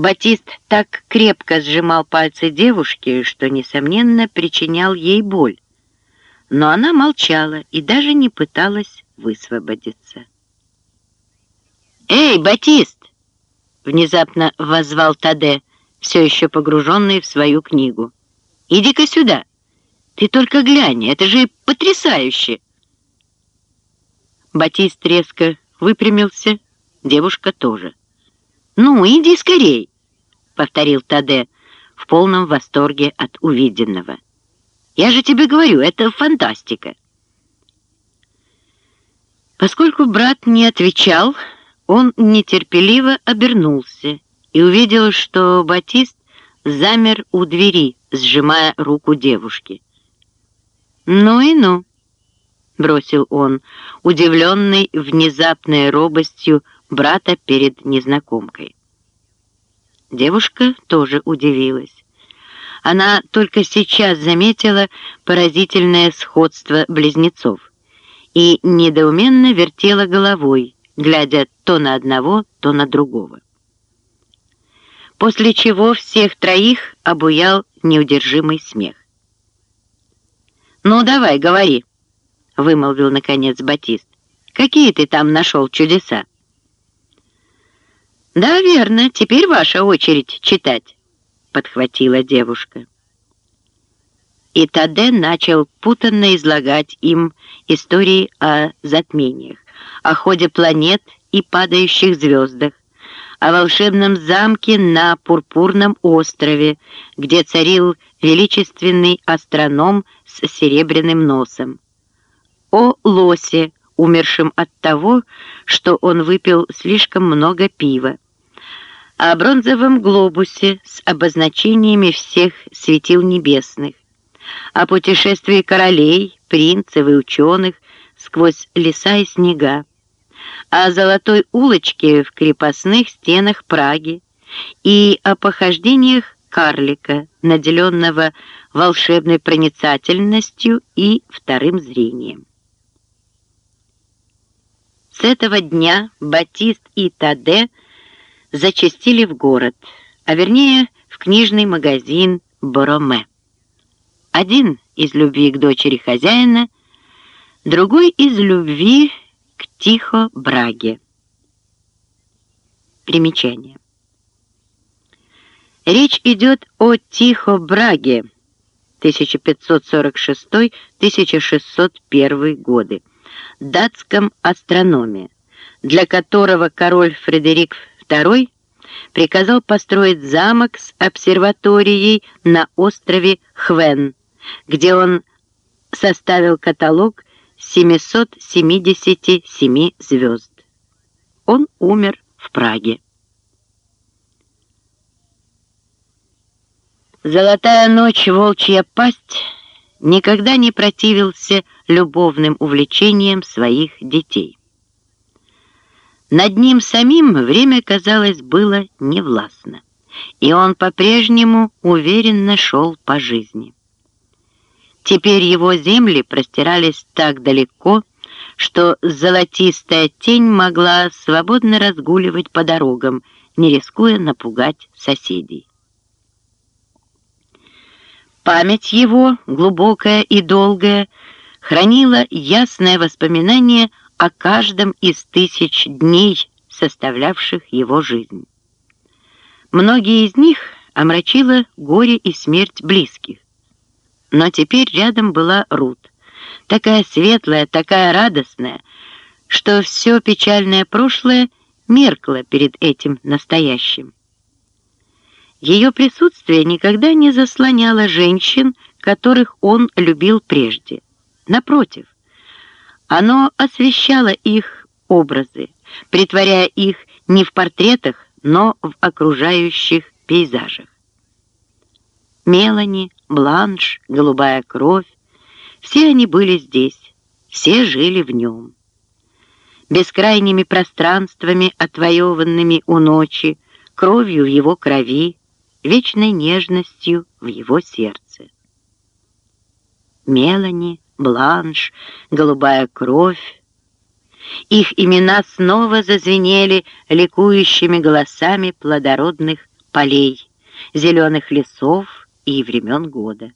Батист так крепко сжимал пальцы девушки, что, несомненно, причинял ей боль. Но она молчала и даже не пыталась высвободиться. «Эй, Батист!» — внезапно воззвал Таде, все еще погруженный в свою книгу. «Иди-ка сюда! Ты только глянь, это же потрясающе!» Батист резко выпрямился, девушка тоже. «Ну, иди скорей!» — повторил Таде в полном восторге от увиденного. «Я же тебе говорю, это фантастика!» Поскольку брат не отвечал, он нетерпеливо обернулся и увидел, что Батист замер у двери, сжимая руку девушки. «Ну и ну!» — бросил он, удивленный внезапной робостью брата перед незнакомкой. Девушка тоже удивилась. Она только сейчас заметила поразительное сходство близнецов и недоуменно вертела головой, глядя то на одного, то на другого. После чего всех троих обуял неудержимый смех. «Ну, давай, говори», — вымолвил, наконец, Батист. «Какие ты там нашел чудеса?» «Да, верно, теперь ваша очередь читать», — подхватила девушка. И Таде начал путанно излагать им истории о затмениях, о ходе планет и падающих звездах, о волшебном замке на Пурпурном острове, где царил величественный астроном с серебряным носом, о лосе, умершем от того, что он выпил слишком много пива, о бронзовом глобусе с обозначениями всех светил небесных, о путешествии королей, принцев и ученых сквозь леса и снега, о золотой улочке в крепостных стенах Праги. И о похождениях карлика, наделенного волшебной проницательностью и вторым зрением. С этого дня Батист и Таде зачастили в город, а вернее в книжный магазин Бороме. Один из любви к дочери хозяина, другой из любви к Тихо Браге. Примечание. Речь идет о Тихо Браге 1546-1601 годы, датском астрономе, для которого король Фредерик II приказал построить замок с обсерваторией на острове Хвен, где он составил каталог 777 звезд. Он умер в Праге. Золотая ночь, волчья пасть никогда не противился любовным увлечениям своих детей. Над ним самим время, казалось, было невластно, и он по-прежнему уверенно шел по жизни. Теперь его земли простирались так далеко, что золотистая тень могла свободно разгуливать по дорогам, не рискуя напугать соседей. Память его, глубокая и долгая, хранила ясное воспоминание о каждом из тысяч дней, составлявших его жизнь. Многие из них омрачило горе и смерть близких. Но теперь рядом была Рут, такая светлая, такая радостная, что все печальное прошлое меркло перед этим настоящим. Ее присутствие никогда не заслоняло женщин, которых он любил прежде. Напротив, оно освещало их образы, притворяя их не в портретах, но в окружающих пейзажах. Мелани, Бланш, Голубая кровь — все они были здесь, все жили в нем. Бескрайними пространствами, отвоеванными у ночи, кровью в его крови, вечной нежностью в его сердце. Мелани, Бланш, голубая кровь. Их имена снова зазвенели ликующими голосами плодородных полей, зеленых лесов и времен года.